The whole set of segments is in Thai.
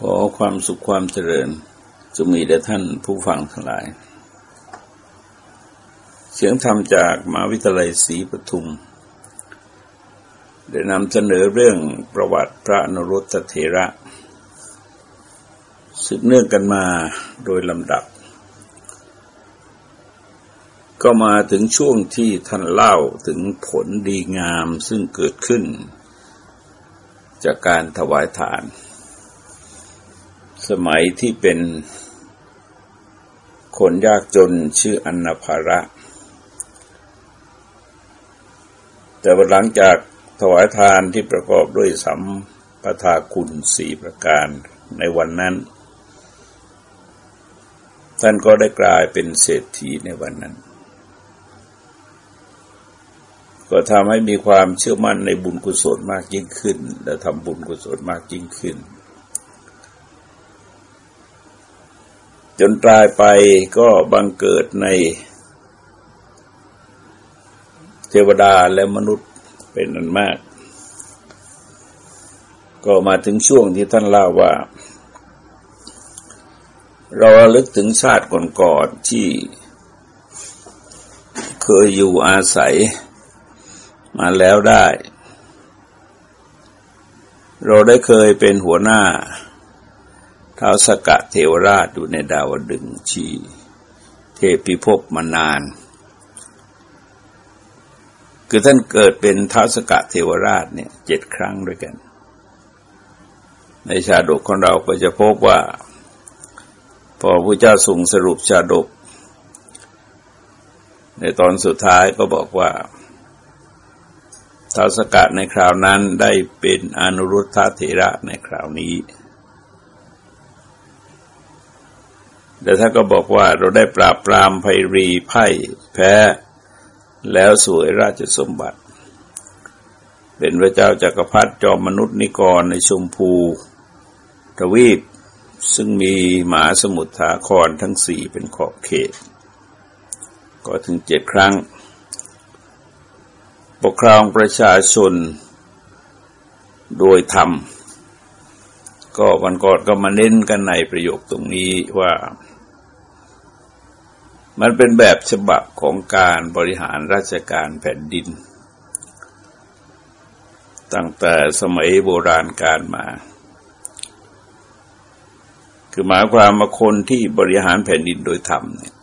ขอความสุขความเจริญจะมีแด่ท่านผู้ฟังทั้งหลาย เสียงธรรมจากมหาวิทยาลัยศรีปทุม ได้นำเสนอเรื่องประวัติพระนรุตเถระ สืบเนื่องกันมาโดยลำดับ ก็มาถึงช่วงที่ท่านเล่าถึงผลดีงามซึ่งเกิดขึ้น จากการถวายทาน สมัยที่เป็นคนยากจนชื่ออันนภาระ แต่ว่าหลังจากถวายทานที่ประกอบด้วยสัมปทาคุณสี่ประการในวันนั้น ท่านก็ได้กลายเป็นเศรษฐีในวันนั้น ก็ทำให้มีความเชื่อมั่นในบุญกุศลมากยิ่งขึ้น และทำบุญกุศลมากยิ่งขึ้น จนตายไปก็บังเกิดในเทวดาและมนุษย์เป็นอันมาก ก็มาถึงช่วงที่ท่านเล่าว่า เราลึกถึงชาติก่อนๆที่เคยอยู่อาศัยมาแล้วได้ เราได้เคยเป็นหัวหน้า ท้าวสกะเทวราชอยู่ในดาวดึงชีเทพิภพมานาน คือท่านเกิดเป็นท้าวสกะเทวราชเนี่ยเจ็ดครั้งด้วยกัน ในชาดกของเราก็จะพบว่า พอพระเจ้าทรงสรุปชาดก ในตอนสุดท้ายก็บอกว่าท้าวสกะในคราวนั้นได้เป็นอนุรุทธเถระในคราวนี้ แต่ท่านก็บอกว่าเราได้ปราบปรามไพรีไพ่แพ้ แล้วสวยราชสมบัติ เป็นพระเจ้าจากักรพรรดิจอมมนุษย์นิกรในชมพูทวีปซึ่งมีหมาสมุทรฐาครทั้งสี่เป็นขอบเขต ก็ถึงเจ็ดครั้ง ปกครองประชาชนโดยธรรม ก็วันก่อนก็มาเน้นกันในประโยคตรงนี้ว่า มันเป็นแบบฉบับของการบริหารราชการแผ่นดิน ตั้งแต่สมัยโบราณการมา คือหมายความมาคนที่บริหารแผ่นดินโดยธรรมเนี่ย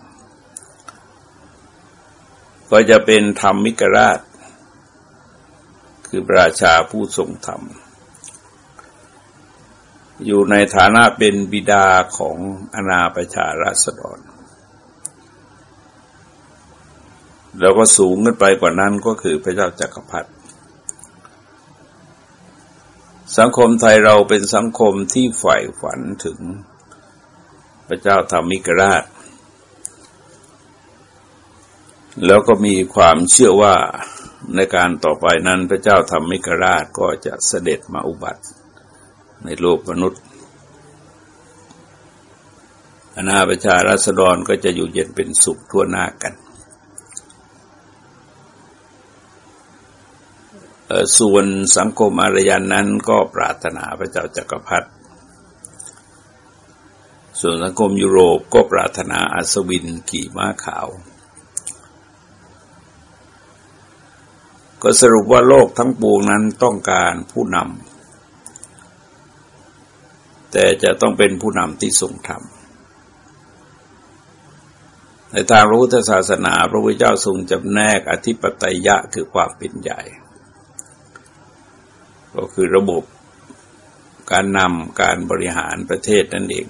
ก็จะเป็นธรรมมิกราช คือประชาผู้ทรงธรรม อยู่ในฐานะเป็นบิดาของอนาประชาราษฎร แล้วก็สูงขึ้นไปกว่านั้นก็คือพระเจ้าจากักรพรรดิสังคมไทยเราเป็นสังคมที่ใฝ่ฝันถึงพระเจ้าธรรมิกราช แล้วก็มีความเชื่อว่าในการต่อไปนั้นพระเจ้าธรรมิกราชก็จะเสด็จมาอุบัติ ในโลกมนุษย์อนาประชาราษฎรก็จะอยู่เย็นเป็นสุขทั่วหน้ากัน ส่วนสังคมอารยันนั้นก็ปรารถนาพระเจ้าจากักรพรรดิส่วนสังคมยุโรปก็ปรารถนาอัศวินขี่ม้าขาว ก็สรุปว่าโลกทั้งปวงนั้นต้องการผู้นำแต่จะต้องเป็นผู้นำที่ทรงธรรมในทางพระพุทธศาสนา พระพุทธเจ้าทรงจำแนกอธิปไตยะคือความเป็นใหญ่ ก็คือระบบการนำการบริหารประเทศนั่นเอง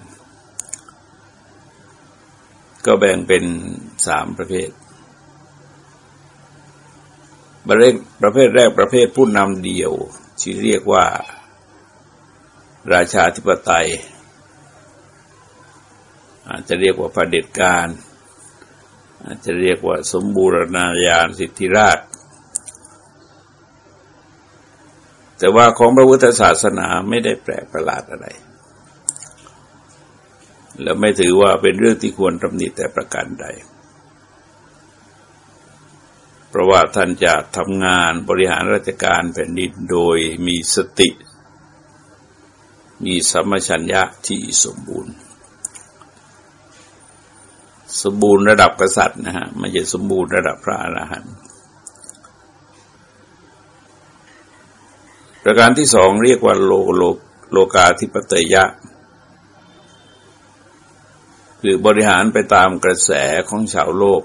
ก็แบ่งเป็นสามประเภทประเภทประเภทแรกประเภทผู้นำเดียวที่เรียกว่า ราชาธิปไตย อาจจะเรียกว่าประเด็จการ อาจจะเรียกว่าสมบูรณาญาณสิทธิราช แต่ว่าของพระพุทธศาสนาไม่ได้แปลกประหลาดอะไร แล้วไม่ถือว่าเป็นเรื่องที่ควรตำหนิแต่ประการใด เพราะว่าท่านจะทำงานบริหารราชการแผ่นดินโดยมีสติ มีสัมมชัญญะที่สมบูรณ์สมบูรณ์ระดับกษัตริย์นะฮะไม่ใช่สมบูรณ์ระดับพระอรหันต์ ประการที่สองเรียกว่าโลโลโลกาธิปเตยะหรือบริหารไปตามกระแสของชาวโลก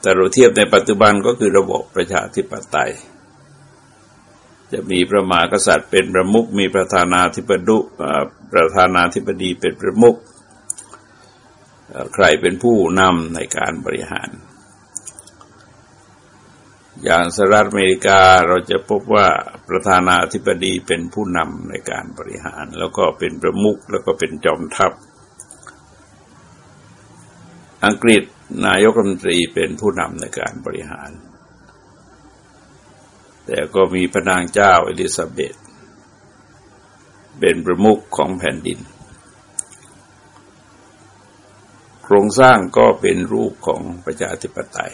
แต่เราเทียบในปัจจุบันก็คือระบบประชาธิปไตย จะมีพระมหากษัตริย์เป็นประมุขมีประธานาธิบดีประธานาธิบดีเป็นประมุขใครเป็นผู้นำในการบริหาร อย่างสหรัฐอเมริกาเราจะพบว่าประธานาธิบดีเป็นผู้นำในการบริหาร แล้วก็เป็นประมุขแล้วก็เป็นจอมทัพ อังกฤษนายกรัฐมนตรีเป็นผู้นำในการบริหาร แต่ก็มีพระนางเจ้าเอลิซาเบธเป็นประมุขของแผ่นดิน โครงสร้างก็เป็นรูปของประชาธิปไตย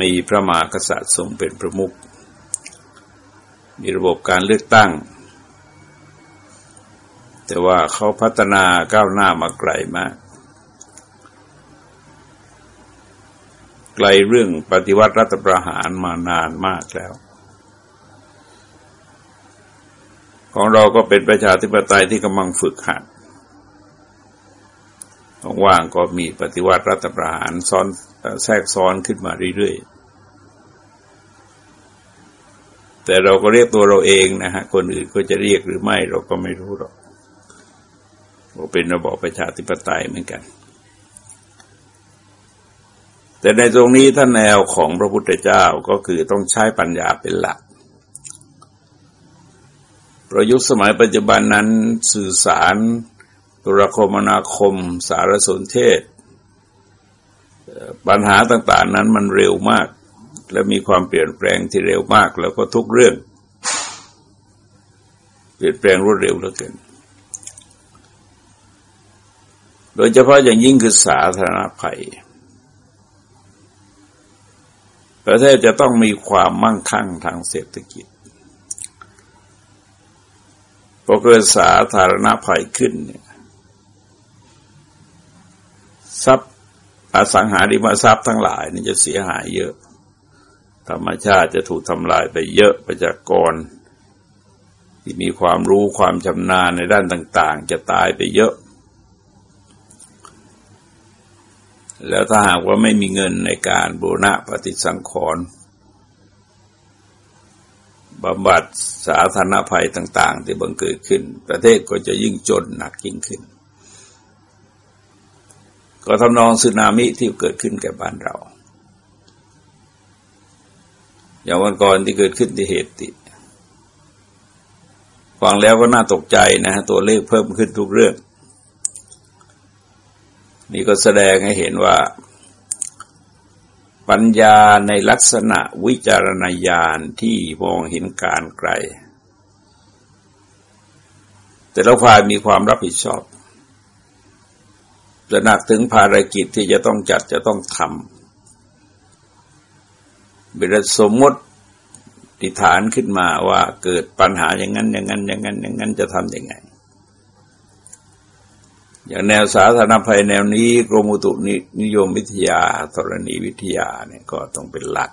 มีพระมหากษัตริย์ทรงเป็นประมุข มีระบบการเลือกตั้ง แต่ว่าเขาพัฒนาก้าวหน้ามาไกลมาก ไกลเรื่องปฏิวัติรัฐประหารมานานมากแล้ว ของเราก็เป็นประชาธิปไตยที่กำลังฝึกหัดว่างก็มีปฏิวัติรัฐประหารซ้อน แทรกซ้อนขึ้นมาเรื่อยๆ แต่เราก็เรียกตัวเราเองนะฮะ คนอื่นก็จะเรียกหรือไม่เราก็ไม่รู้หรอกว่าเป็นระบอบประชาธิปไตยเหมือนกัน แต่ในตรงนี้ท่านแนวของพระพุทธเจ้าก็คือต้องใช้ปัญญาเป็นหลักประยุกต์สมัยปัจจุบันนั้นสื่อสารโทรคมนาคม สารสนเทศ ปัญหาต่างๆนั้นมันเร็วมาก และมีความเปลี่ยนแปลงที่เร็วมาก แล้วก็ทุกเรื่อง เปลี่ยนแปลงรวดเร็วเหลือเกิน โดยเฉพาะอย่างยิ่งคือสาธารณภัย ประเทศจะต้องมีความมั่งคั่งทางเศรษฐกิจพอเกิดสาธารณภัยขึ้นเนี่ยทรัพ อสังหาริมทรัพย์ทั้งหลายนี่จะเสียหายเยอะ ธรรมชาติจะถูกทำลายไปเยอะประชากรที่มีความรู้ความชำนาญในด้านต่าง ๆ จะตายไปเยอะ แล้วถ้าหากว่าไม่มีเงินในการบูรณะปฏิสังขรณ์บำบัดสาธารณภัยต่าง ๆ ที่บังเกิดขึ้น ประเทศก็จะยิ่งจนหนักยิ่งขึ้น ก็ทำนองสึนามิที่เกิดขึ้นแก่บ้านเรา อย่างวันก่อนที่เกิดขึ้นที่เหตุติฟังแล้วก็น่าตกใจนะฮะตัวเลขเพิ่มขึ้นทุกเรื่อง นี่ก็แสดงให้เห็นว่า ปัญญาในลักษณะวิจารณญาณที่มองเห็นการไกล แต่ละฝ่ายมีความรับผิดชอบ จะหนักถึงภารกิจที่จะต้องจัดจะต้องทำเบรสมมติติฐานขึ้นมาว่าเกิดปัญหาอย่างนั้น อย่างนั้น อย่างนั้น อย่างนั้นจะทำยังไง อย่างแนวสาธารณภัยแนวนี้กรมอุตุนิยมวิทยาธรณีวิทยาเนี่ยก็ต้องเป็นหลัก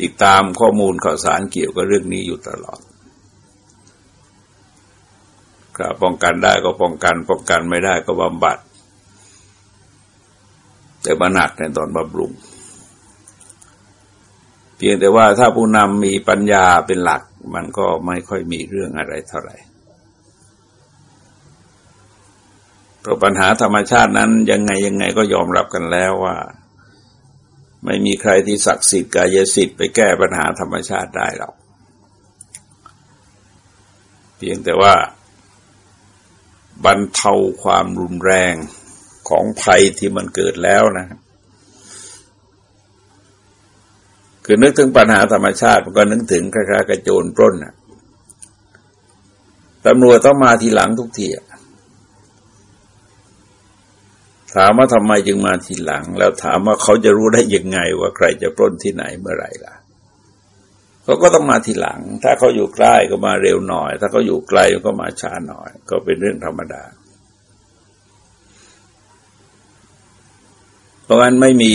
ติดตามข้อมูลข่าวสารเกี่ยวกับเรื่องนี้อยู่ตลอด ก็ป้องกันได้ก็ป้องกัน ป้องกันไม่ได้ก็บำบัด แต่บัหนักในตอนบำรุง เพียงแต่ว่าถ้าผู้นำมีปัญญาเป็นหลัก มันก็ไม่ค่อยมีเรื่องอะไรเท่าไหร่เพราะปัญหาธรรมชาตินั้นยังไงยังไงก็ยอมรับกันแล้วว่า ไม่มีใครที่ศักดิ์สิทธิ์กายสิทธิ์ไปแก้ปัญหาธรรมชาติได้หรอกเพียงแต่ว่า บรรเทาความรุนแรงของภัยที่มันเกิดแล้วนะ คือนึกถึงปัญหาธรรมชาติมันก็นึกถึงคล้ายๆกระโจนปล้นนะตำรวจต้องมาทีหลังทุกทีถามว่าทำไมจึงมาทีหลัง แล้วถามว่าเขาจะรู้ได้ยังไงว่าใครจะปล้นที่ไหนเมื่อไรล่ะ เขาก็ต้องมาทีหลัง ถ้าเขาอยู่ใกล้ก็มาเร็วหน่อย ถ้าเขาอยู่ไกลก็มาช้าหน่อย ก็เป็นเรื่องธรรมดา เพราะงั้นไม่มี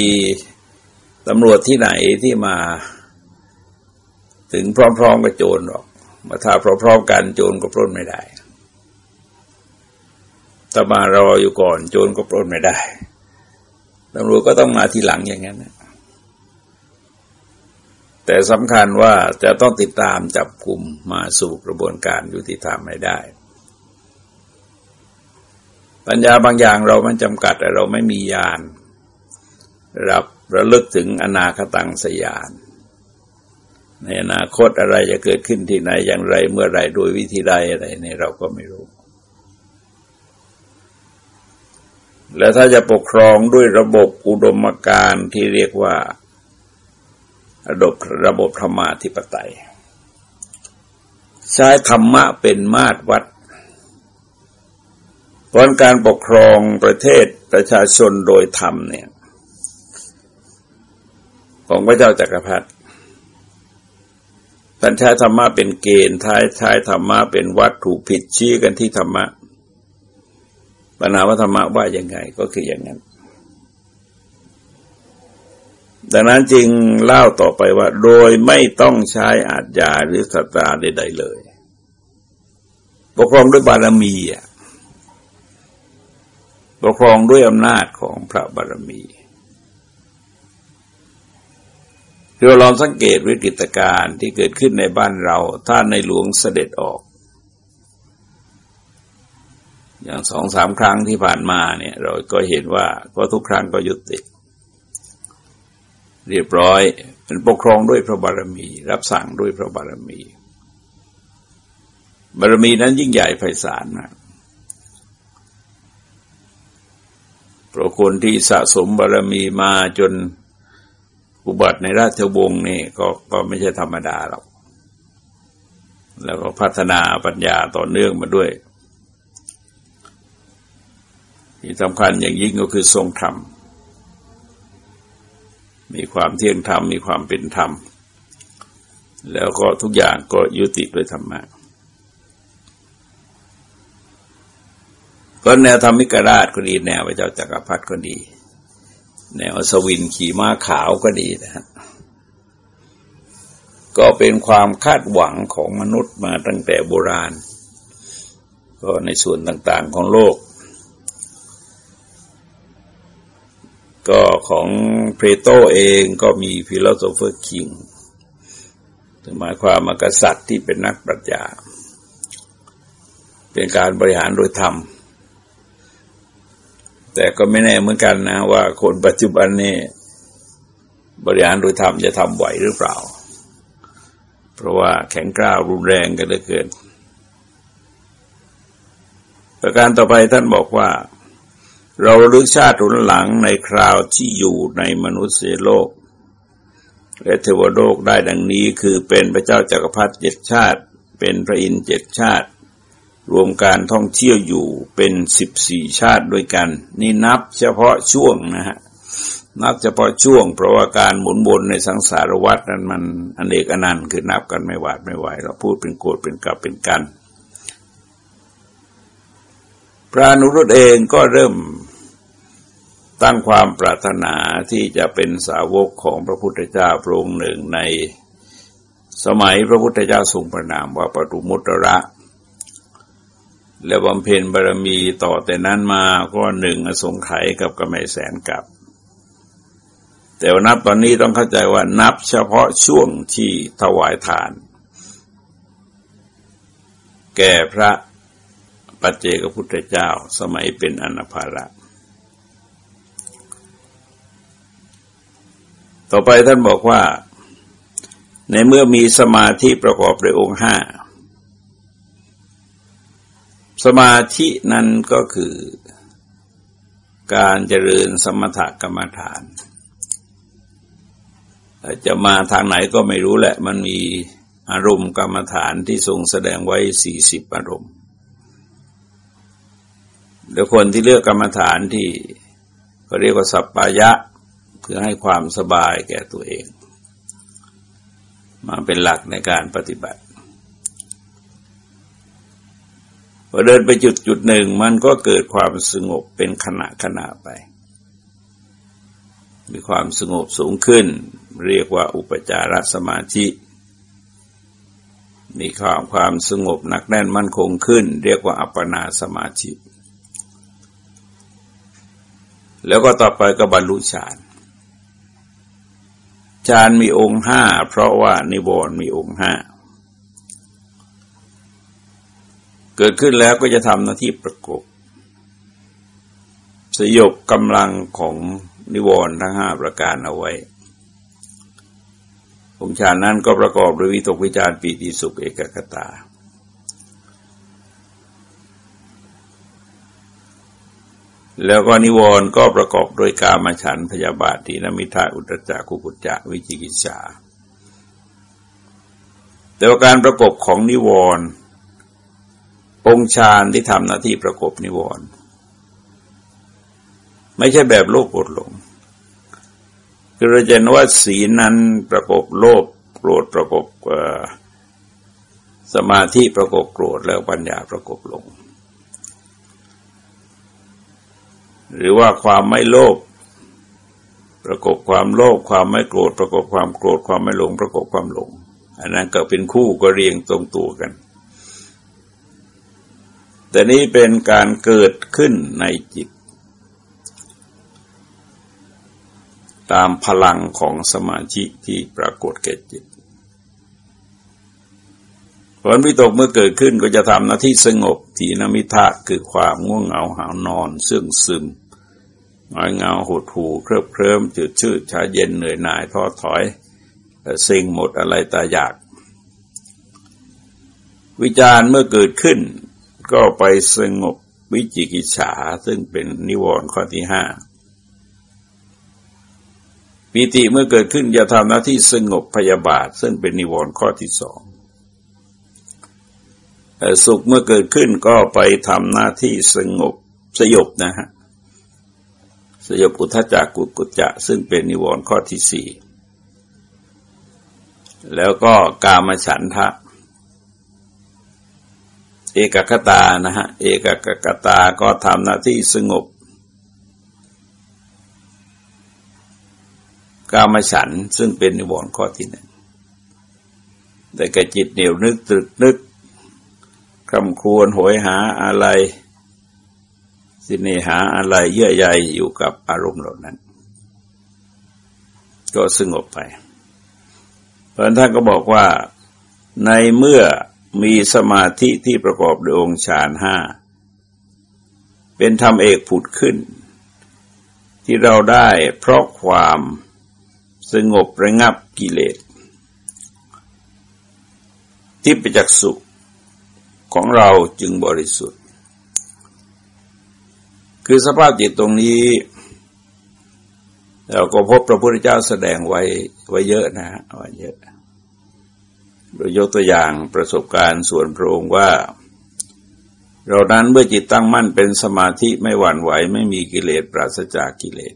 ตำรวจที่ไหนที่มา ถึงพร้อมๆกับโจรหรอก มาถ้าพร้อมๆกันโจรก็ปล้นไม่ได้ถ้ามารออยู่ก่อน โจรก็ปล้นไม่ได้ตำรวจก็ต้องมาทีหลังอย่างนั้นนะ แต่สำคัญว่าจะต้องติดตามจับกลุ่มมาสู่กระบวนการยุติธรรมไม่ได้ ปัญญาบางอย่างเรามันจำกัดแต่เราไม่มียานรับระลึกถึงอนาคตังสยาน ในอนาคตอะไรจะเกิดขึ้นที่ไหนอย่างไรเมื่อไรโดยวิธีใดอะไรเนี่ยเราก็ไม่รู้ แล้วถ้าจะปกครองด้วยระบบอุดมการณ์ที่เรียกว่า ระบบระบบธรรมาธิปไตย ใช้ธรรมะเป็นมาตรวัดผลการปกครองประเทศประชาชนโดยธรรมเนี่ย ของพระเจ้าจักรพรรดิท่านใช้ธรรมะเป็นเกณฑ์ท้ายใช้ธรรมะเป็นวัดถูกผิดชี้กันที่ธรรมะปัญหาว่าธรรมะว่าอยังไงก็คืออย่างนั้น ดังนั้นจึงเล่าต่อไปว่า โดยไม่ต้องใช้อาจยาหรือสตาใดๆเลย ปกครองด้วยบารมีปกครองด้วยอำนาจของพระบารมีเราลองสังเกตวิกฤตการณ์ที่เกิดขึ้นในบ้านเรา ถ้าในหลวงเสด็จออก อย่างสองสามครั้งที่ผ่านมาเนี่ย เราก็เห็นว่าก็ทุกครั้งก็ยุติ เรียบร้อยเป็นปกครองด้วยพระบารมี รับสั่งด้วยพระบารมี บารมีนั้นยิ่งใหญ่ไพศาลมากเพราะคนที่สะสมบารมีมาจนอุบัติในราชวงศ์นี่ก็ก็ไม่ใช่ธรรมดาหรอก แล้วก็พัฒนาปัญญาต่อเนื่องมาด้วย ที่สำคัญอย่างยิ่งก็คือทรงธรรม มีความเที่ยงธรรม มีความเป็นธรรม แล้วก็ทุกอย่างก็ยุติด้วยธรรมะก็แนวธรรมิกราชก็ดี แนวพระเจ้าจักรพรรดิก็ดี แนวสวินขี่ม้าขาวก็ดีนะฮะก็เป็นความคาดหวังของมนุษย์มาตั้งแต่โบราณ ก็ในส่วนต่างๆของโลก ก็ของเพลโตเองก็มี philosopher king หมายความว่ากษัตริย์ที่เป็นนักปรัชญา เป็นการบริหารโดยธรรม แต่ก็ไม่แน่เหมือนกันนะว่าคนปัจจุบันนี้บริหารโดยธรรมจะทำไหวหรือเปล่า เพราะว่าแข็งกร้าวรุนแรงกันเหลือเกิน ประการต่อไปท่านบอกว่า เราลึกชาติหนหลังในคราวที่อยู่ในมนุษย์โลก และเทวโลกได้ดังนี้คือเป็นพระเจ้าจากักรพรรดิเจ็ดชาติ เป็นพระอินทร์เจ็ดชาติ รวมการท่องเที่ยวอยู่เป็นสิบสี่ชาติด้วยกัน นี่นับเฉพาะช่วงนะฮะนับเฉพาะช่วง เพราะว่าการหมุนวนในสังสารวัฏนั้นมันอนเนกอนันต์คือนับกันไม่หวาดไม่ไหวเราพูดเป็นโกดเป็นกับเป็นกันพระนุรุตเองก็เริ่ม ตั้งความปรารถนาที่จะเป็นสาวกของพระพุทธเจ้าพระองค์หนึ่งในสมัยพระพุทธเจ้าทรงประนามว่าปตุมุตระ และบำเพ็ญบารมีต่อแต่นั้นมาก็หนึ่งอสงไขยกับกระไมแสนกับ แต่ว่านับตอนนี้ต้องเข้าใจว่านับเฉพาะช่วงที่ถวายทาน แก่พระปัจเจกพุทธเจ้าสมัยเป็นอนาภาระ ต่อไปท่านบอกว่า ในเมื่อมีสมาธิประกอบด้วยองค์ห้าสมาธินั้นก็คือการเจริญสมถกรรมฐาน จะมาทางไหนก็ไม่รู้แหละ มันมีอารมณ์กรรมฐานที่ทรงแสดงไว้สี่สิบอารมณ์เดี๋ยวคนที่เลือกกรรมฐานที่เขาเรียกว่าสัปปายะ คือให้ความสบายแก่ตัวเอง มาเป็นหลักในการปฏิบัติพอเดินไปจุดจุดหนึ่งมันก็เกิดความสงบเป็นขณะขณะไป มีความสงบสูงขึ้น เรียกว่าอุปจารสมาธิมีความความสงบหนักแน่นมั่นคงขึ้น เรียกว่าอัปปนาสมาธิแล้วก็ต่อไปก็บรรลุฌาน ฌานมีองค์ห้าเพราะว่านิวรณ์มีองค์ห้าเกิดขึ้นแล้วก็จะทำหน้าที่ประกบ สยบกำลังของนิวรณ์ทั้งห้าประการเอาไว้องค์ฌานนั้นก็ประกอบด้วยวิตกวิจารปีติสุขเอกกตา แล้วก็นิวรณ์ก็ประกอบโดยกามฉันพยาบาทีนมิทาอุตจักกุกุจจะวิจิกิจฉาแต่ว่าการประกอบของนิวรณ์องค์ฌานที่ทำหน้าที่ประกบนิวรณ์ไม่ใช่แบบโลภโกรธหลงคือเราจะนว่าสีนั้นประกบโลภโกรธประกบสมาธิประกบโกรธแล้วปัญญาประกบหลง หรือว่าความไม่โลภประกบความโลภความไม่โกรธ ประกบความโกรธความไม่หลง ประกบความหลง อันนั้นก็เป็นคู่ก็เรียงตรงตัวกัน แต่นี้เป็นการเกิดขึ้นในจิต ตามพลังของสมาธิที่ปรากฏแก่จิตผลวิตกเมื่อเกิดขึ้นก็จะทำหน้าที่สงบทีนมิทะคือความง่วงเหงาหานอน ซึ่งซึม งอยเงาหดหูเคริบเคลิ้มจืดชืดชาเย็นเหนื่อยหน่ายท้อถอยสิ่งหมดอะไรตาอยาก วิจารณ์เมื่อเกิดขึ้น ก็ไปสงบวิจิกิจฉาซึ่งเป็นนิวรณ์ข้อที่ห้าปีติเมื่อเกิดขึ้นจะทำหน้าที่สงบพยาบาท ซึ่งเป็นนิวรณ์ข้อที่สองสุขเมื่อเกิดขึ้นก็ไปทำหน้าที่สงบสยบนะฮะ สยบอุทจักกุกุจจะ ซึ่งเป็นนิวรณ์ข้อที่สี่แล้วก็กามฉันทะ เอกคตานะฮะเอกกตาก็ทำหน้าที่สงบ กามฉันซึ่งเป็นนิวรณ์ข้อที่หนึ่งแต่กระจิตเหนียวนึกตรึกนึกคำควรหวยหาอะไร สิเนหาอะไรเยื่อใยอยู่กับอารมณ์เหล่านั้น ก็สงบไป เพราะท่านก็บอกว่าในเมื่อมีสมาธิที่ประกอบด้วยองค์ฌานห้าเป็นธรรมเอกผุดขึ้น ที่เราได้เพราะความสงบระงับกิเลสที่ประจักษุของเราจึงบริสุทธิ์ คือสภาพจิตตรงนี้เราก็พบพระพุทธเจ้าแสดงไว้ไว้เยอะนะฮะไว้เยอะโดยยกตัวอย่างประสบการณ์ส่วนพระองค์ว่า เรานั้นเมื่อจิตตั้งมั่นเป็นสมาธิไม่หวั่นไหวไม่มีกิเลสปราศจากกิเลส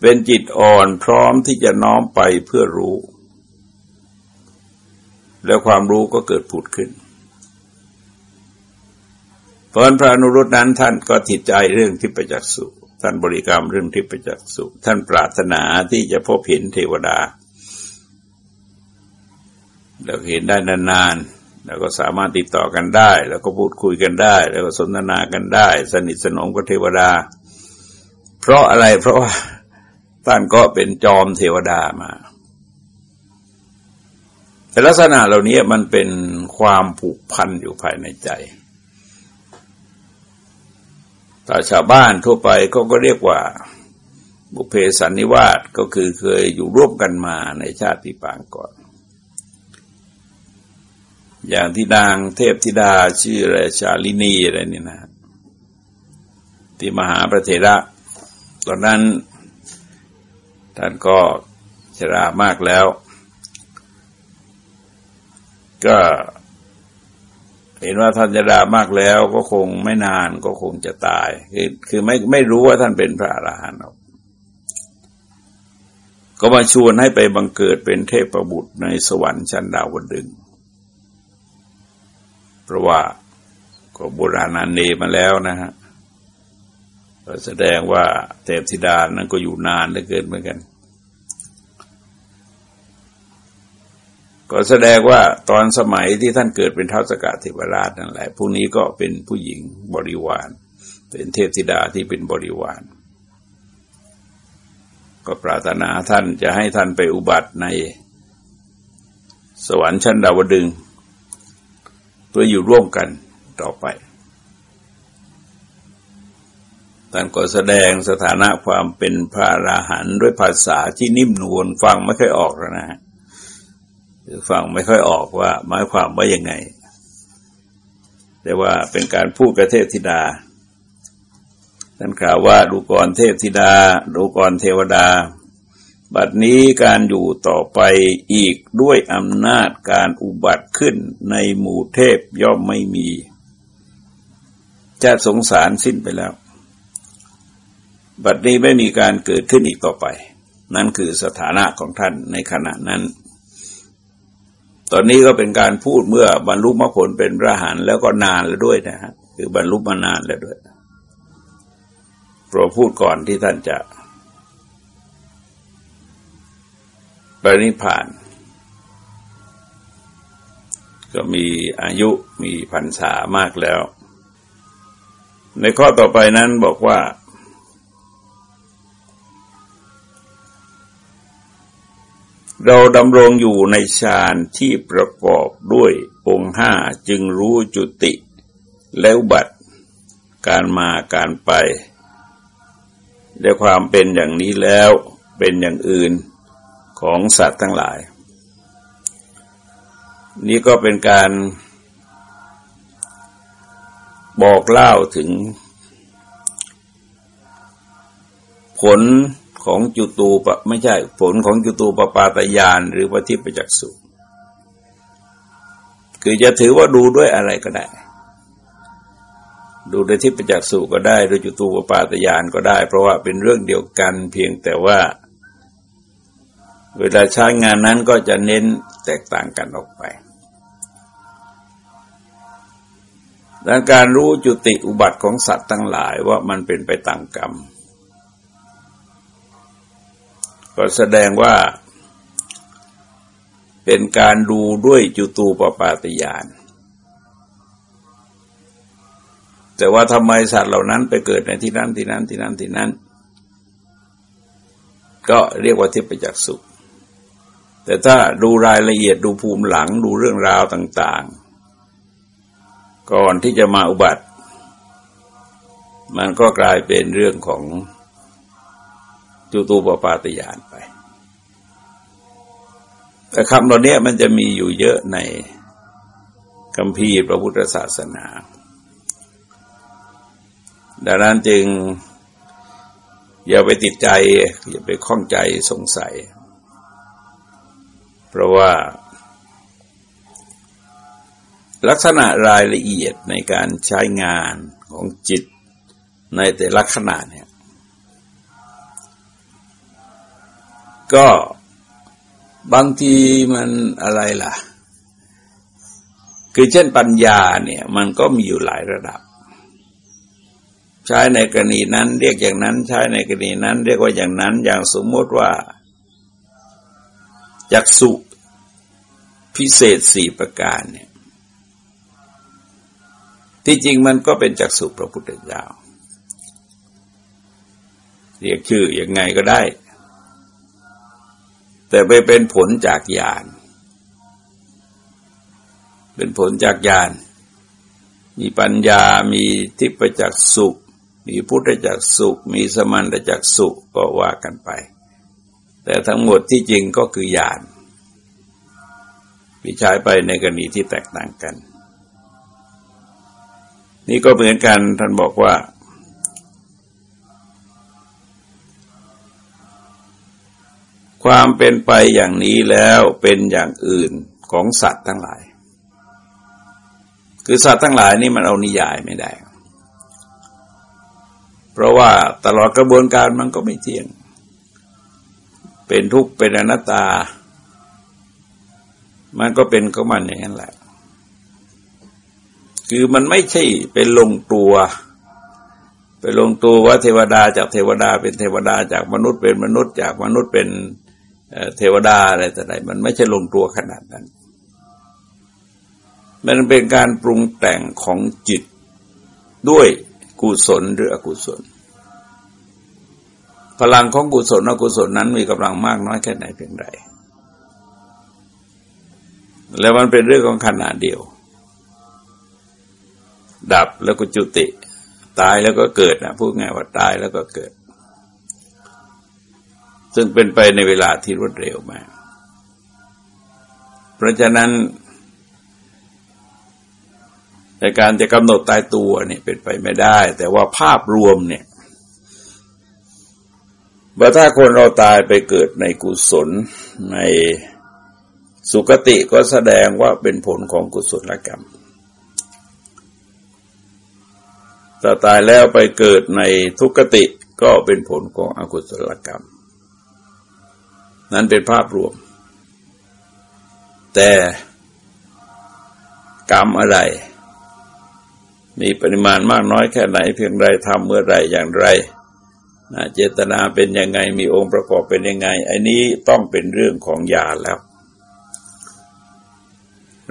เป็นจิตอ่อนพร้อมที่จะน้อมไปเพื่อรู้ แล้วความรู้ก็เกิดผุดขึ้น ราะพระอนุรุตนั้นท่านก็ติดใจเรื่องที่ประจักษ์สุท่านบริกรรมเรื่องที่ประจักษ์สุท่านปรารถนาที่จะพบเห็นเทวดาแล้วเห็นได้นานๆแล้วก็สามารถติดต่อกันได้ แล้วก็พูดคุยกันได้ แล้วก็สนทนากันได้ สนิทสนมกับเทวดา เพราะอะไรเพราะว่าท่านก็เป็นจอมเทวดามา แต่ลักษณะเหล่านี้มันเป็นความผูกพันอยู่ภายในใจ แต่ชาวบ้านทั่วไปเขาก็เรียกว่า บุเพสันนิวาสก็คือเคยอยู่ร่วมกันมาในชาติปางก่อน อย่างที่นางเทพธิดาชื่ออะไรชาลินีอะไรนี่นะ ที่มหาประเทระตอนนั้นท่านก็ชรามากแล้ว ก็ เห็นว่าท่านจะรามากแล้วก็คงไม่นานก็คงจะตาย คือคือไม่ไม่รู้ว่าท่านเป็นพระอรหันต์ก็มาชวนให้ไปบังเกิดเป็นเทพประบุตรในสวรรค์ชั้นดาวดึง เพราะว่าก็โบราณนานเนมาแล้วนะฮะแสดงว่าเทพธิดานั้นก็อยู่นานเหลือเกินเหมือนกัน ก็แสดงว่าตอนสมัยที่ท่านเกิดเป็นเท้าสกัดเทวราชนั่นแหละพวกนี้ก็เป็นผู้หญิงบริวาร เป็นเทพธิดาที่เป็นบริวาร ก็ปรารถนาท่านจะให้ท่านไปอุบัติในสวรรค์ชั้นดาวดึงเพื่ออยู่ร่วมกันต่อไปท่านก็แสดงสถานะความเป็นพระราหันด้วยภาษาที่นิ่มนวลฟังไม่ค่อยออกแล้วนะ รือฟังไม่ค่อยออกว่าหมายความว่ายังไง แต่ว่าเป็นการพูดกับเทพธิดาท่านกล่าวว่าดูกรเทพธิดา ดูกรเทวดา บัดนี้การอยู่ต่อไปอีกด้วยอำนาจการอุบัติขึ้นในหมู่เทพย่อมไม่มี จะสงสารสิ้นไปแล้ว บัดนี้ไม่มีการเกิดขึ้นอีกต่อไป นั่นคือสถานะของท่านในขณะนั้น ตอนนี้ก็เป็นการพูดเมื่อบรรลุมรรคผลเป็นพระหันแล้วก็นานแล้วด้วยนะฮะคือบรรลุมานานแล้วด้วยโปรพูดก่อนที่ท่านจะปรินิพาน ก็มีอายุมีพรรษามากแล้ว ในข้อต่อไปนั้นบอกว่า เราดำรงอยู่ในฌานที่ประกอบด้วยองค์ห้าจึงรู้จุติแล้วบัตรการมาการไปด้วยความเป็นอย่างนี้แล้วเป็นอย่างอื่นของสัตว์ทั้งหลาย นี่ก็เป็นการบอกเล่าถึงผล ของจุตูปไม่ใช่ผลของจุตูปปาตยานหรือปฏิปจักสุคือจะถือว่าดูด้วยอะไรก็ได้ ดูโดยที่ปจักษ์สุก็ได้ดยจุตูปปาตยานก็ได้ เพราะว่าเป็นเรื่องเดียวกันเพียงแต่ว่า เวลาใช้งานนั้นก็จะเน้นแตกต่างกันออกไปดังการรู้จุติอุบัติของสัตว์ทั้งหลายว่ามันเป็นไปตามกรรม ก็แสดงว่า เป็นการดูด้วยจุตูปปาติยาน แต่ว่าทำไมสัตว์เหล่านั้นไปเกิดในที่นั้นที่นั้นที่นั้นที่นั้น ก็เรียกว่าทิพยจักสุแต่ถ้าดูรายละเอียดดูภูมิหลังดูเรื่องราวต่าง ๆ ก่อนที่จะมาอุบัติ มันก็กลายเป็นเรื่องของ จุตูปปาตยานไป แต่คำเหล่านี้มันจะมีอยู่เยอะในคำพีพระพุทธศาสนา ดังนั้นจึง อย่าไปติดใจ อย่าไปข้องใจสงสัย เพราะว่า ลักษณะรายละเอียดในการใช้งานของจิตในแต่ละขณะเนี่ย ก็บางทีมันอะไรล่ะ คือเช่นปัญญาเนี่ย มันก็มีอยู่หลายระดับ ใช้ในกรณีนั้น เรียกอย่างนั้น ใช้ในกรณีนั้น เรียกว่าอย่างนั้น อย่างสมมติว่าจักสุพิเศษสี่ประการเนี่ยที่จริงมันก็เป็นจักสุพระพุทธเจ้าเรียกชื่ออยังไงก็ได้ แต่ไปเป็นผลจากญาณเป็นผลจากญาณมีปัญญา มีทิพจักสุมีพุทธจักสุมีสมันตจักสุก็ว่ากันไป แต่ทั้งหมดที่จริงก็คือญาณวิชายไปในกรณีที่แตกต่างกัน นี่ก็เหมือนกันท่านบอกว่า ความเป็นไปอย่างนี้แล้วเป็นอย่างอื่นของสัตว์ทั้งหลาย คือสัตว์ทั้งหลายนี่มันเอานิยายไม่ได้ เพราะว่าตลอดกระบวนการมันก็ไม่เที่ยง เป็นทุกข์เป็นอนัตตา มันก็เป็นก็มันอย่างนั้นแหละ คือมันไม่ใช่เป็นลงตัวไปลงตัวว่าเทวดาจากเทวดาเป็นเทวดาจากมนุษย์เป็นมนุษย์จากมนุษย์เป็น เทวดาอะไรแต่ไหนมันไม่ใช่ลงตัวขนาดนั้น มันเป็นการปรุงแต่งของจิตด้วยกุศลหรืออกุศล พลังของกุศลอกุศลนั้นมีกำลังมากน้อยแค่ไหนเพียงไรแล้วมันเป็นเรื่องของขนาดเดียว ดับแล้วก็จุติ ตายแล้วก็เกิดนะพูดง่ายว่าตายแล้วก็เกิด ซึ่งเป็นไปในเวลาที่รวดเร็วมาก เพราะฉะนั้นในการจะกำหนดตายตัวเนี่ยเป็นไปไม่ได้ แต่ว่าภาพรวมเนี่ยว่าถ้าคนเราตายไปเกิดในกุศลในสุคติก็แสดงว่าเป็นผลของกุศลกรรมถ้าตายแล้วไปเกิดในทุกติก็เป็นผลของอกุศลกรรม นั้นเป็นภาพรวม แต่กรรมอะไร มีปริมาณมากน้อยแค่ไหนเพียงไรทำเมื่อไรอย่างไรนะเจตนาเป็นยังไงมีองค์ประกอบเป็นยังไงไอ้นี้ต้องเป็นเรื่องของญาแล้ว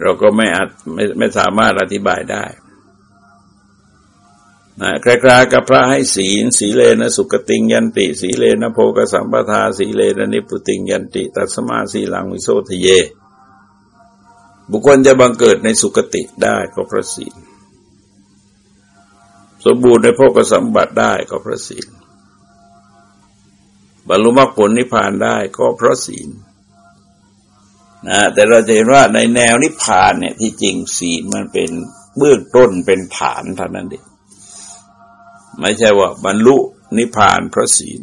เราก็ไม่อาจไม่ไม่สามารถอธิบายได้ นะคล้ายๆกับพระให้ศีล สีเลนะสุกติงยันติ สีเลนะโพกสัมปทา สีเลนะนิพุติงยันติ ตัสมาสีลังวิโสทเย บุคคลจะบังเกิดในสุกติได้ก็พระศีล สมบูรณ์ในพกสัมบัติได้ก็พระศีล บรรลุมรรคผลนิพพานได้ก็เพราะศีลนะแต่เราจะเห็นว่าในแนวนิพพานเนี่ยที่จริงศีลมันเป็นเบื้องต้นเป็นฐานเท่านั้นเอง ไม่ใช่ว่าบรรลุนิพพานเพราะศีล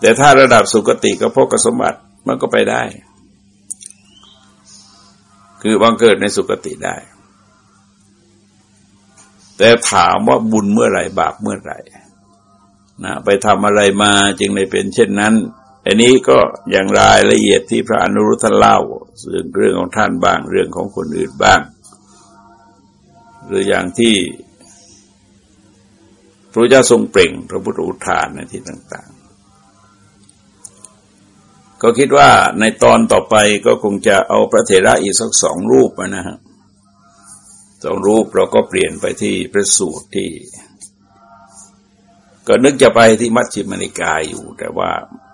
แต่ถ้าระดับสุคติกับพกสมบัติมันก็ไปได้ คือบังเกิดในสุคติได้ แต่ถามว่าบุญเมื่อไหร่บาปเมื่อไหร่นะไปทำอะไรมาจึงได้เป็นเช่นนั้นอันนี้ก็อย่างรายละเอียดที่พระอนุรุทธเล่าเรื่องเรื่องของท่านบ้างเรื่องของคนอื่นบ้าง หรืออย่างที่ พระเจ้าทรงเปล่งพระพุทธอุทานในที่ต่าง ๆ ก็คิดว่าในตอนต่อไปก็คงจะเอาพระเถระอีกสักสองรูปนะครับสองรูปเราก็เปลี่ยนไปที่พระสูตรที่ ก็นึกจะไปที่มัชฌิมนิกายอยู่ แต่ว่า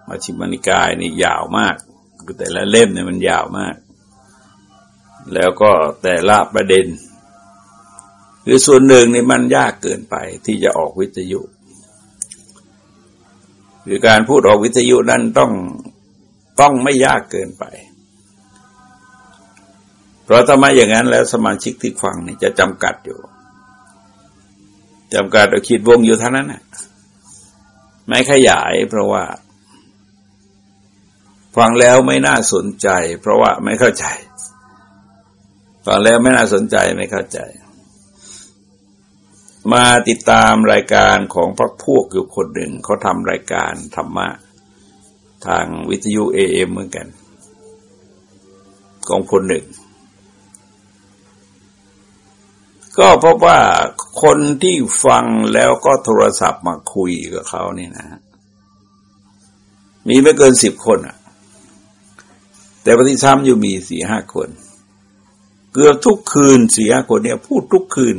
มัชฌิมนิกายนี่ยาวมากคือแต่ละเล่มเนี่ยมันยาวมาก แล้วก็แต่ละประเด็น คือส่วนหนึ่งนี่มันยากเกินไปที่จะออกวิทยุคือการพูดออกวิทยุนั้นต้องต้องไม่ยากเกินไป เพราะถ้าไม่อย่างนั้นแล้วสมาชิกที่ฟังนี่จะจำกัดอยู่จำกัดเราคิดวงอยู่เท่านั้นนะไม่ขยายเพราะว่า ฟังแล้วไม่น่าสนใจ เพราะว่าไม่เข้าใจฟังแล้วไม่น่าสนใจไม่เข้าใจ มาติดตามรายการของพระพวกอยู่คนหนึ่งเขาทำรายการธรรมะ ทางวิทยุเอเอ็มเหมือนกัน ของคนหนึ่ง ก็พบว่าคนที่ฟังแล้วก็โทรศัพท์มาคุยกับเขานี่นะ มีไม่เกินสิบคนอะแต่ปฏิซ้ำอยู่มีสี่ห้าคน เกือบทุกคืนสี่ห้าคนเนี่ย พูดทุกคืน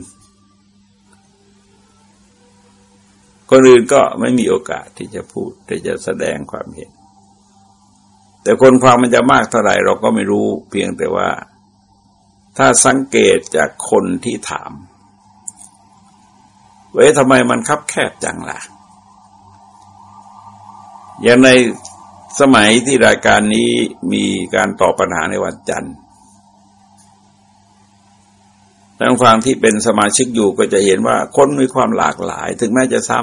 คนอื่นก็ไม่มีโอกาสที่จะพูดที่จะแสดงความเห็น แต่คนความมันจะมากเท่าไหร่เราก็ไม่รู้เพียงแต่ว่า ถ้าสังเกตจากคนที่ถามเว้ยทำไมมันคับแคบจังล่ะ อย่างในสมัยที่รายการนี้มีการตอบปัญหาในวันจันทร์ ทางฟังที่เป็นสมาชิกอยู่ก็จะเห็นว่าคนมีความหลากหลาย ถึงแม้จะซ้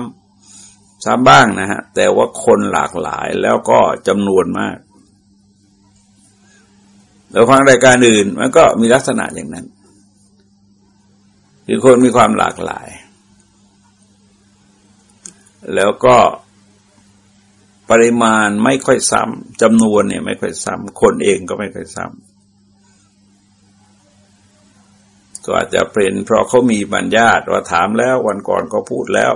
ำซ้ำบ้างนะฮะ แต่ว่าคนหลากหลายแล้วก็จำนวนมากเราฟังรายการอื่นมันก็มีลักษณะอย่างนั้น คือคนมีความหลากหลาย แล้วก็ปริมาณไม่ค่อยซ้ำจำนวนเนี่ยไม่ค่อยซ้ำคนเองก็ไม่ค่อยซ้ำ ก็อาจจะเป็นเพราะเขามีบัญญัติว่าถามแล้ววันก่อนก็พูดแล้ว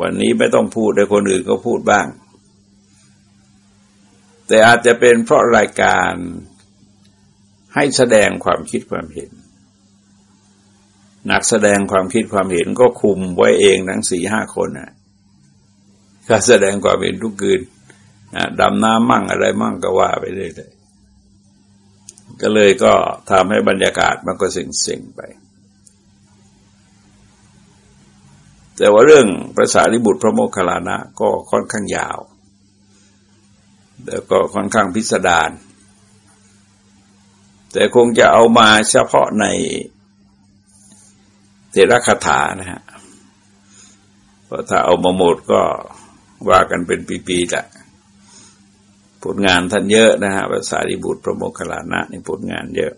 วันนี้ไม่ต้องพูดแต่คนอื่นก็พูดบ้าง แต่อาจจะเป็นเพราะรายการให้แสดงความคิดความเห็น นักแสดงความคิดความเห็นก็คุมไว้เองทั้งสี่ห้าคนนะก็แสดงความเห็นทุกคืนดำน้ำมั่งอะไรมั่งก็ว่าไปเรื่อย ก็เลยก็ทำให้บรรยากาศมันก็เส็งๆไป แต่ว่าเรื่องภาษาลิบุตรพระโมคคัลลานะก็ค่อนข้างยาว แล้วก็ค่อนข้างพิสดารแต่คงจะเอามาเฉพาะในเทระคาถานะฮะเพราะถ้าเอามาหมดก็ว่ากันเป็นปีๆแหละ ผลงานท่านเยอะนะฮะภาษาริบุตรพระโมคคัลลานะนี่ผลงานเยอะ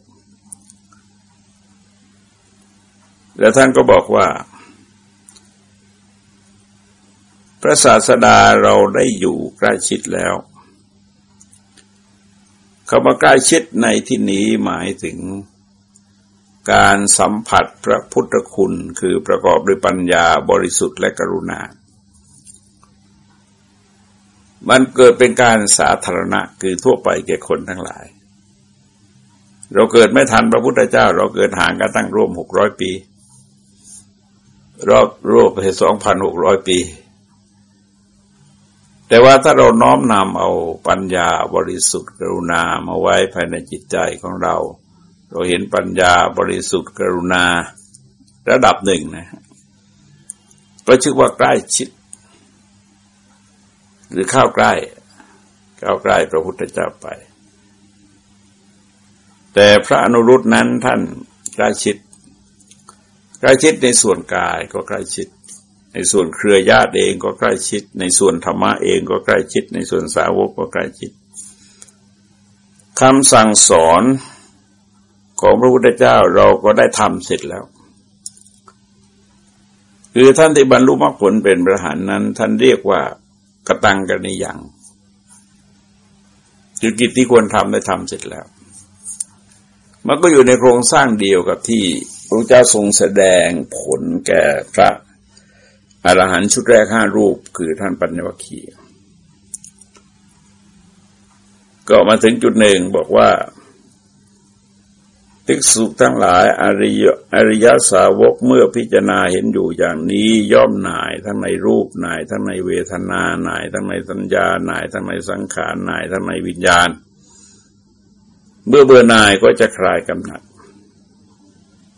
แล้วท่านก็บอกว่า พระศาสดาเราได้อยู่ใกล้ชิดแล้วคำว่าใกล้ชิดในที่นี้หมายถึงการสัมผัสพระพุทธคุณคือประกอบด้วยปัญญาบริสุทธิ์และกรุณา มันเกิดเป็นการสาธารณะคือทั่วไปแก่คนทั้งหลาย เราเกิดไม่ทันพระพุทธเจ้า เราเกิดห่างกันตั้งร่วมหกร้อยปี รอบรวบไปสองพันหกร้อยปี แต่ว่าถ้าเราน้อมนำเอาปัญญาบริสุทธิ์กรุณามาไว้ภายในจิตใจของเรา เราเห็นปัญญาบริสุทธิ์กรุณาระดับหนึ่งนะก็ชื่อว่าใกล้ชิด หรือเข้าใกล้เข้าใกล้พระพุทธเจ้าไป แต่พระอนุรุตนั้นท่านใกล้ชิดใกล้ชิดในส่วนกายก็ใกล้ชิด ในส่วนเครือญาติเองก็ใกล้ชิด ในส่วนธรรมะเองก็ใกล้ชิด ในส่วนสาวกก็ใกล้ชิดคำสั่งสอนของพระพุทธเจ้าเราก็ได้ทำเสร็จแล้ว คือท่านที่บรรลุมรรคผลเป็นพระหันนั้น ท่านเรียกว่า กระตังกันในอย่างคือกิจที่ควรทำได้ทำเสร็จแล้ว มันก็อยู่ในโครงสร้างเดียวกับที่พระเจ้าทรงแสดงผลแก่พระอรหันต์ชุดแรกห้ารูปคือท่านปัญญวคีก็มาถึงจุดหนึ่งบอกว่า ภิกษุทั้งหลายอริยอริยสาวกเมื่อพิจารณาเห็นอยู่อย่างนี้ย่อมหน่ายทั้งในรูปหน่ายทั้งในเวทนาหน่ายทั้งในสัญญาหน่ายทั้งในสังขารหน่ายทั้งในวิญญาณ เมื่อเบื่อหน่ายก็จะคลายกำหนัด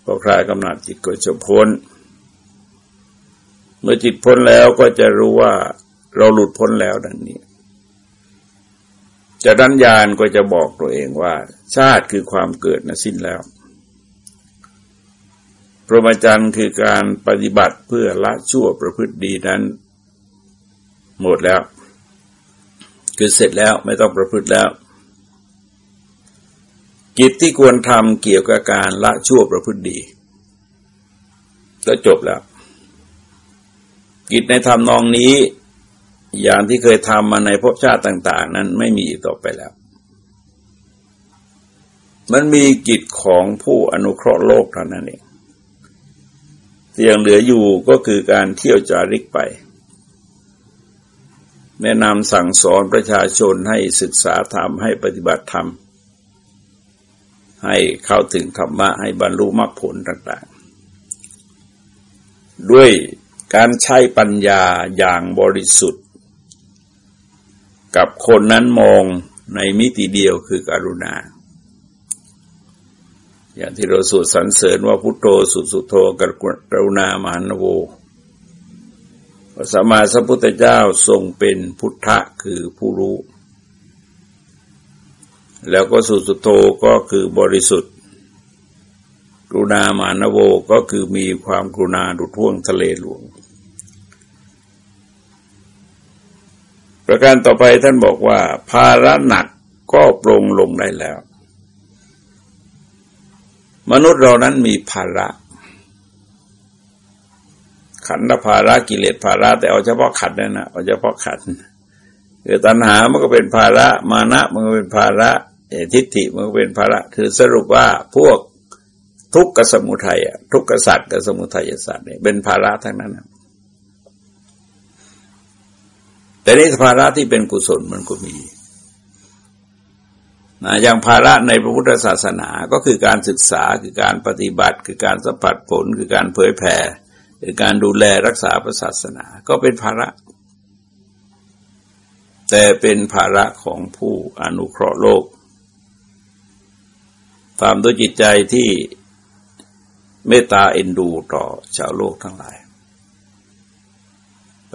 พอคลายกำหนัดจิตก็จะพ้น เมื่อจิตพ้นแล้วก็จะรู้ว่าเราหลุดพ้นแล้วดังนี้ จะดั้นญาณก็จะบอกตัวเองว่า ชาติคือความเกิดนะสิ้นแล้ว พรหมจรรย์คือการปฏิบัติเพื่อละชั่วประพฤติดีนั้น หมดแล้ว คือเสร็จแล้วไม่ต้องประพฤติแล้วกิจที่ควรทำเกี่ยวกับการละชั่วประพฤติดี ก็จบแล้ว กิจในธรรมนองนี้ อย่างที่เคยทำมาในภพชาติต่าง ๆ นั้นไม่มีต่อไปแล้ว มันมีกิจของผู้อนุเคราะห์โลกเท่านั้นเองที่ยังเหลืออยู่ก็คือการเที่ยวจาริกไป แนะนำสั่งสอนประชาชนให้ศึกษาธรรมให้ปฏิบัติธรรม ให้เข้าถึงธรรมะให้บรรลุมรรคผลต่างๆ ด้วยการใช้ปัญญาอย่างบริสุทธิ์ กับคนนั้นมองในมิติเดียวคือกรุณา อย่างที่เราสวดสรรเสริญว่าพุทโธสุสุโธกรุณามานโวพระสัมมาสัมพุทธเจ้าทรงเป็นพุทธะคือผู้รู้ แล้วก็สุสุโธก็คือบริสุทธิ์ กรุณามานโวก็คือมีความกรุณาดุท่วงทะเลหลวง ประการต่อไปท่านบอกว่า ภาระหนักก็ปรงลงได้แล้ว มนุษย์เรานั้นมีภาระ ขันธภาระกิเลสภาระ แต่เอาเฉพาะขันนั่นนะเอาเฉพาะขันคือตัณหามันก็เป็นภาระมานะมันก็เป็นภาระทิฏฐิมันก็เป็นภาระ คือสรุปว่าพวกทุกข์กับสมุทัยทุกขสัตว์กับสมุทัยสัตว์เนี่ยเป็นภาระทั้งนั้นนะ แต่ในภาระที่เป็นกุศลมันก็มีนะอย่างภาระในพระพุทธศาสนาก็คือการศึกษาคือการปฏิบัติ คือการสัมผัสผล คือการเผยแผ่คือการดูแลรักษาพระศาสนา ก็เป็นภาระ แต่เป็นภาระของผู้อนุเคราะห์โลกตามด้วยจิตใจที่เมตตาเอ็นดูต่อชาวโลกทั้งหลาย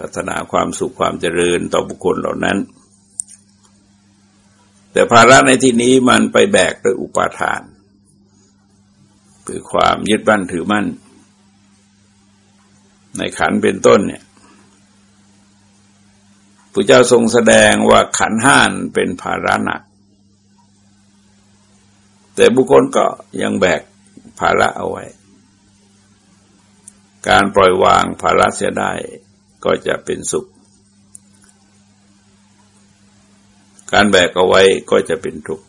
ปรารถนาความสุขความเจริญต่อบุคคลเหล่านั้น แต่ภาระในที่นี้มันไปแบกด้วยอุปาทาน คือความยึดบ้านถือมั่น ในขันเป็นต้นเนี่ยพระเจ้าทรงแสดงว่าขันห้านเป็นภาระหนัก แต่บุคคลก็ยังแบกภาระเอาไว้ การปล่อยวางภาระเสียได้ ก็จะเป็นสุข การแบกเอาไว้ก็จะเป็นทุกข์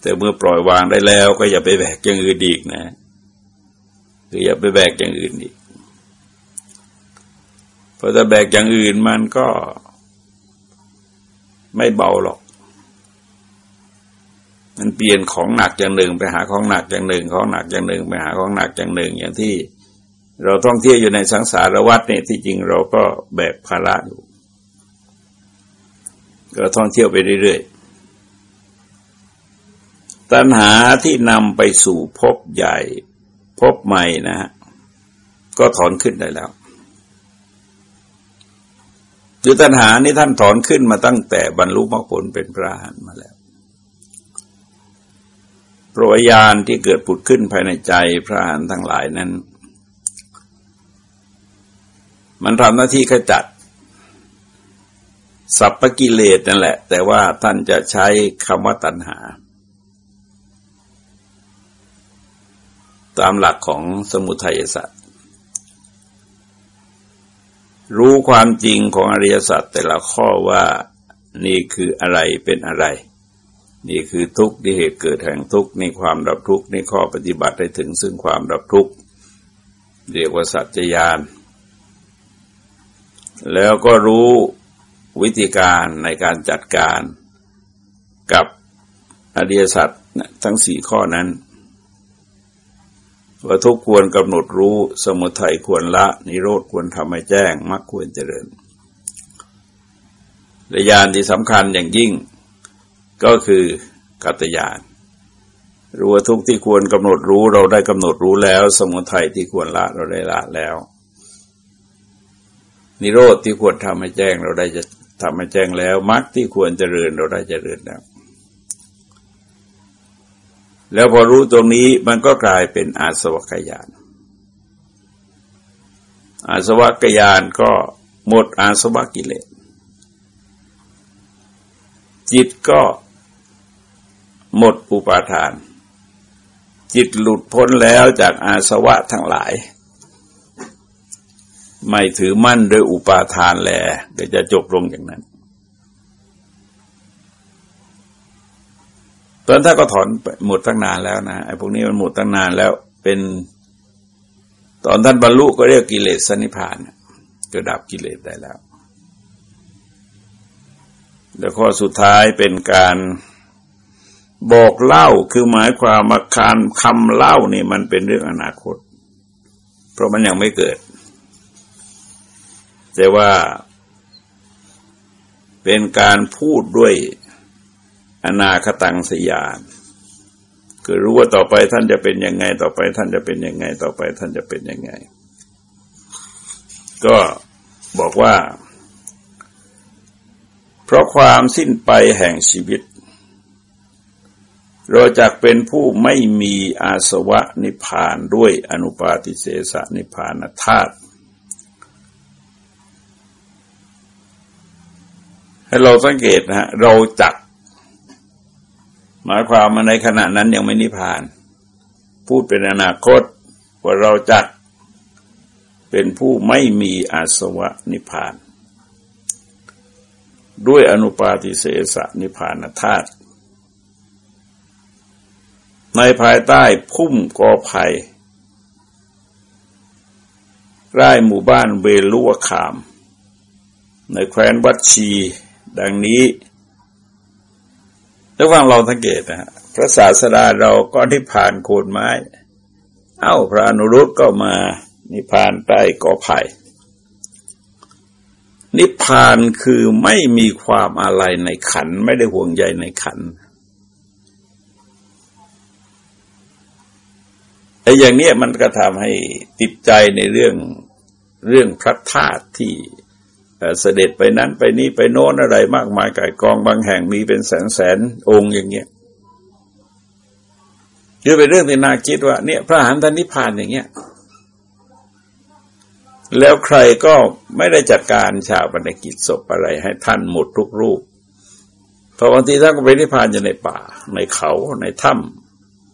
แต่เมื่อปล่อยวางได้แล้วก็อย่าไปแบกอย่างอื่นอีกนะคืออย่าไปแบกอย่างอื่นอีกพอจะแบกอย่างอื่นมันก็ไม่เบาหรอก มันเปลี่ยนของหนักอย่างหนึ่งไปหาของหนักอย่างหนึ่ง ของหนักอย่างหนึ่งไปหาของหนักอย่างหนึ่งอย่างที่ เราท่องเที่ยวอยู่ในสังสารวัฏเนี่ยที่จริงเราก็แบกภาระอยู่ก็ท่องเที่ยวไปเรื่อยๆ ตัณหาที่นำไปสู่พบใหญ่พบใหม่นะฮะก็ถอนขึ้นได้แล้วคือตัณหานี่ท่านถอนขึ้นมาตั้งแต่บรรลุมรรคผลเป็นพระอรหันต์มาแล้วโปรยานที่เกิดผุดขึ้นภายในใจพระอรหันต์ทั้งหลายนั้น มันทำหน้าที่ขจัดสัพพกิเลสนั่นแหละ แต่ว่าท่านจะใช้คำว่าตัณหา ตามหลักของสมุทัยสัตว์รู้ความจริงของอริยสัจแต่ละข้อว่านี่คืออะไรเป็นอะไร นี่คือทุกข์ที่เหตุเกิดแห่งทุกข์นี่ความดับทุกข์นี่ข้อปฏิบัติให้ถึงซึ่งความดับทุกข์เรียกว่าสัจจยาน แล้วก็รู้วิธีการในการจัดการกับอริยสัจทั้งสี่ข้อนั้นว่าทุกควรกำหนดรู้สมุทัยควรละ นิโรธควรทำให้แจ้งมรรคควรเจริญระยานที่สำคัญอย่างยิ่ง ก็คือกัตยานรู้ว่าทุกที่ควรกำหนดรู้เราได้กำหนดรู้แล้ว สมุทัยที่ควรละเราได้ละแล้ว นิโรธที่ควรทำให้แจ้งเราได้จะทำให้แจ้งแล้วมรรคที่ควรเจริญเราได้เจริญแล้วแล้วพอรู้ตรงนี้มันก็กลายเป็นอาสวัคยาน อาสวัคยานก็หมดอาสวะกิเลส จิตก็หมดอุปาทาน จิตหลุดพ้นแล้วจากอาสวะทั้งหลาย ไม่ถือมั่นโดยอุปาทานแลเดี๋ยวจะจบลงอย่างนั้นตอนถ้าก็ถอนหมดตั้งนานแล้วนะไอ้พวกนี้มันหมดตั้งนานแล้วเป็น ตอนท่านบรรลุก็เรียกกิเลสสนิพานก็ดับกิเลสได้แล้ว แล้วข้อสุดท้ายเป็นการบอกเล่าคือหมายความมาคารคำเล่านี่มันเป็นเรื่องอนาคต เพราะมันยังไม่เกิด แต่ว่าเป็นการพูดด้วยอนาคตังสยานคือรู้ว่าต่อไปท่านจะเป็นยังไง ต่อไปท่านจะเป็นยังไง ต่อไปท่านจะเป็นยังไง ก็บอกว่า เพราะความสิ้นไปแห่งชีวิต เราจักเป็นผู้ไม่มีอาสวะนิพพานด้วยอนุปาติเสสนิพานธาตุ ให้เราสังเกตนะฮะเราจักหมายความมาในขณะนั้นยังไม่นิพพาน พูดเป็นอนาคตว่าเราจักเป็นผู้ไม่มีอาสวะนิพพาน ด้วยอนุปาติเสสนิพพานธาตุในภายใต้พุ่มกอไผ่ใกล้หมู่บ้านเบลุวคาม ในแคว้นวัดชี ดังนี้ถ้าฟังเราสังเกตนะฮะพระศาสดาเราก็ที่ผ่านโคนไม้ เอ้าพระอนุรุตก็มานิพพานใต้กอไผ่นิพพานคือไม่มีความอะไรในขันไม่ได้ห่วงใยในขันไอ้อย่างนี้มันก็ทำให้ติดใจในเรื่องเรื่องพระธาตุที่ เสด็จไปนั้นไปนี้ไปโน้นอะไรมากมายก่ายกองบางแห่งมีเป็นแสนแสนองค์อย่างเงี้ยคือเป็นเรื่องที่น่าคิดว่า เนี่ยพระหันท่านนิพพานอย่างเงี้ย แล้วใครก็ไม่ได้จัดการชาวบรรณกิจศพอะไร ให้ท่านหมดทุกรูปเพราะบางทีท่านก็ไปนิพพานอยู่ในป่า ในเขาในถ้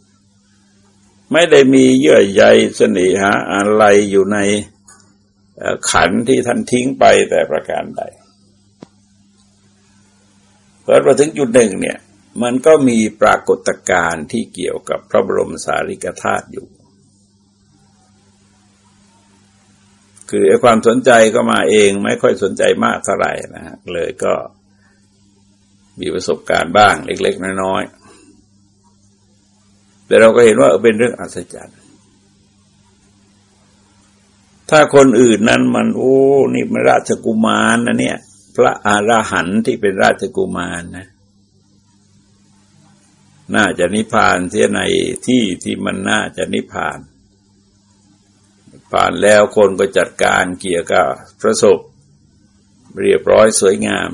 ำไม่ได้มีเยื่อใยเสน่หาอะไรอยู่ใน ขันที่ท่านทิ้งไปแต่ประการใดเพราะพอถึงจุดหนึ่งเนี่ยมันก็มีปรากฏการณ์ที่เกี่ยวกับพระบรมสารีริกธาตุอยู่ คือไอ้ความสนใจก็มาเองไม่ค่อยสนใจมากเท่าไหร่นะฮะเลยก็มีประสบการณ์บ้างเล็ก ๆ น้อยๆแต่เราก็เห็นว่าเป็นเรื่องอัศจรรย์ ถ้าคนอื่นนั้นมัน โอ้ นี่มันราชกุมารนะเนี่ย พระอราหันต์ที่เป็นราชกุมารนะ น่าจะนิพพานเสียในที่ที่มันน่าจะนิพพาน ผ่านแล้วคนก็จัดการเกี่ยวกับประสบเรียบร้อยสวยงาม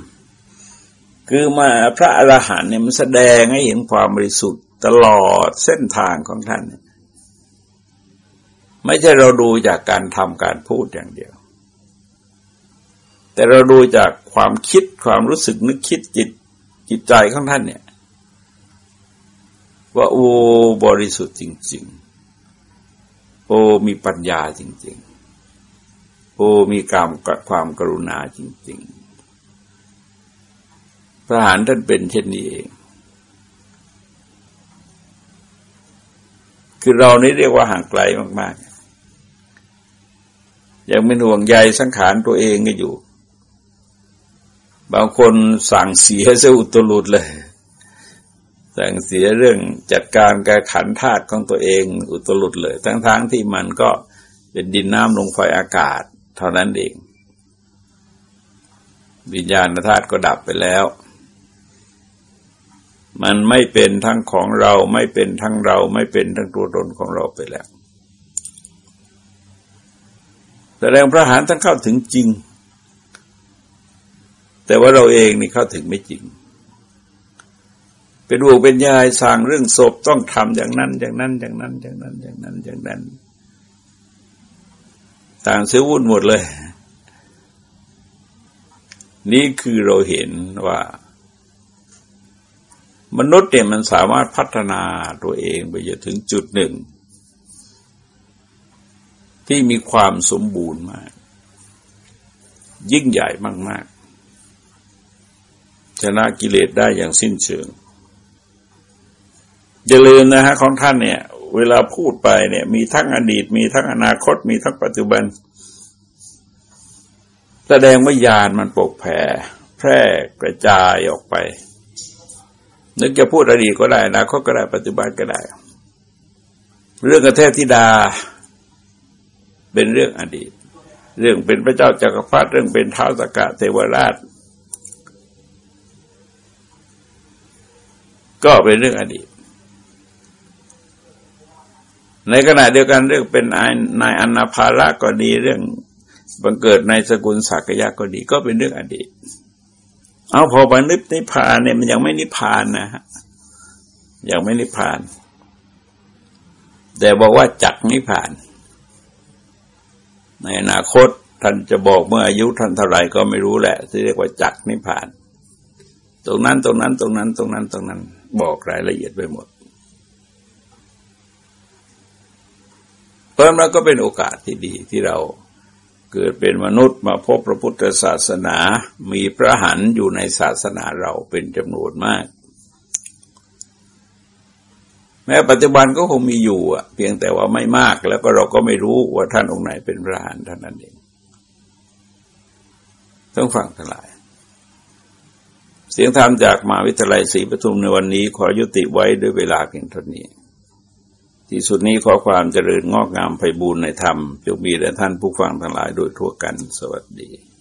คือมาพระอรหันต์เนี่ยมันแสดงให้เห็นความบริสุทธิ์ตลอดเส้นทางของท่านเไม่ใช่เราดูจากการทำการพูดอย่างเดียว แต่เราดูจากความคิดความรู้สึกนึกคิดจิตจิตใจของท่านเนี่ย ว่าโอ้บริสุทธิ์จริง ๆ โอ้มีปัญญาจริง ๆ โอ้มีกรรมความกรุณาจริง ๆ พระหานท่านเป็นเช่นนี้เองคือเรานี่เรียกว่าห่างไกลมาก ๆ ยังเป็นห่วงใยสังขารตัวเองก็อยู่ บางคนสั่งเสียซะอุตลุดเลย สั่งเสียเรื่องจัดการการขันธาตุของตัวเองอุตลุดเลย ทั้งๆทที่มันก็เป็นดินน้ำลมไฟอากาศ เท่านั้นเอง วิญญาณธาตุก็ดับไปแล้ว มันไม่เป็นทั้งของเราไม่เป็นทั้งเราไม่เป็นทั้งตัวตนของเราไปแล้ว แสดงพระหารท่านเข้าถึงจริง แต่ว่าเราเองนี่เข้าถึงไม่จริง เป็นดวงเป็นยายสั่งเรื่องศพต้องทำอย่างนั้น อย่างนั้น อย่างนั้น อย่างนั้น อย่างนั้นอย่างนั้น ต่างเสียวุ่นหมดเลย นี่คือเราเห็นว่ามนุษย์เนี่ยมันสามารถพัฒนาตัวเองไปจนถึงจุดหนึ่ง ที่มีความสมบูรณ์มาก ยิ่งใหญ่มาก ๆ ชนะกิเลสได้อย่างสิ้นเชิงอย่าลืมนะฮะของท่านเนี่ย เวลาพูดไปเนี่ย มีทั้งอดีต มีทั้งอนาคต มีทั้งปัจจุบัน แสดงว่าญาณมันปกแผ่ แพร่กระจายออกไป นึกจะพูดอดีตก็ได้นะคตก็ได้ปัจจุบันก็ได้ เรื่องกระเทพธิดา เป็นเรื่องอดีต เรื่องเป็นพระเจ้าจากักรพรรดิเรื่องเป็นเท้าสกะเทวราช ก็เป็นเรื่องอดีต ในขณะเดียวกันเรื่องเป็นนายอนาภาระก็ดีเรื่องบังเกิดในสกุลศักยะก็ดี ก็เป็นเรื่องอดีต เอาพอไปนิพนิพานเนี่ยมันยังไม่นิพานนะฮะยังไม่นิพาน แต่บอกว่าจักนิพาน ในอนาคตท่านจะบอกเมื่ออายุท่านเท่าไหร่ก็ไม่รู้แหละที่เรียกว่าจักนิพพาน ตรงนั้นตรงนั้นตรงนั้นตรงนั้นตรงนั้น บอกรายละเอียดไปหมดเพราะนั้นก็เป็นโอกาสที่ดีที่เราเกิดเป็นมนุษย์มาพบพระพุทธศาสนา มีพระหันอยู่ในศาสนาเราเป็นจำนวนมาก ม้ปัจจุบันก็คงมีอยู่อะ เพียงแต่ว่าไม่มากแล้วก็เราก็ไม่รู้ว่าท่านองค์ไหนเป็นพระหันท่านั้นเอง ต้องฟังทั้งหลาย เสียงธรรมจากมหาวิทยาลัยศรีปทุมในวันนี้ขอยุติไว้ด้วยเวลาเพียงเท่านี้ ที่สุดนี้ขอความเจริญงอกงามไพบูรณ์ในธรรมจงมีแด่ท่านผู้ฟังทั้งหลายโดยทั่วกันสวัสดี